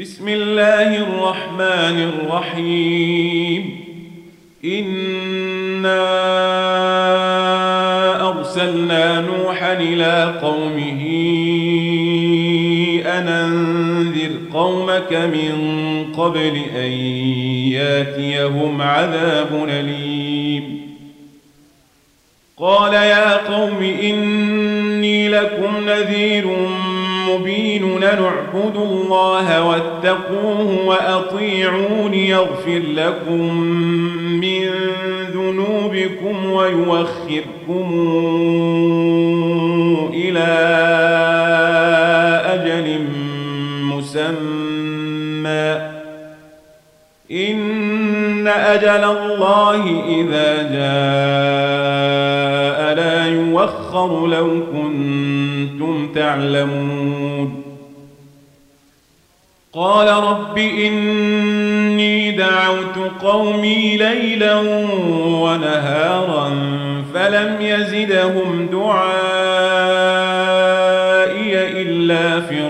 بسم الله الرحمن الرحيم. إنا أرسلنا نوحا إلى قومه أن أنذر قومك من قبل أن ياتيهم عذاب أليم. قال يا قوم إني لكم نذير مبين نعبد الله واتقوه وأطيعون يغفر لكم من ذنوبكم ويوخركم إلى أجل مسمى. إن أجل الله إذا جاء لا يوخر لو كنتم تعلمون قال رب إني دعوت قومي ليلا ونهارا فلم يزدهم دعائي إلا فرارا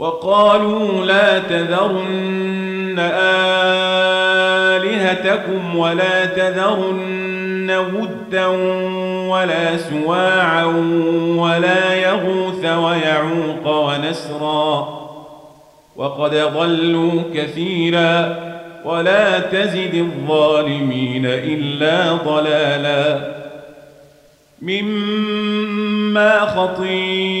وقالوا لا تذرن آلهتكم ولا تذرن ودا ولا سواعا ولا يغوث ويعوق ونسرا وقد ضلوا كثيرا ولا تزد الظالمين إلا ضلالا مما خطيئاتهم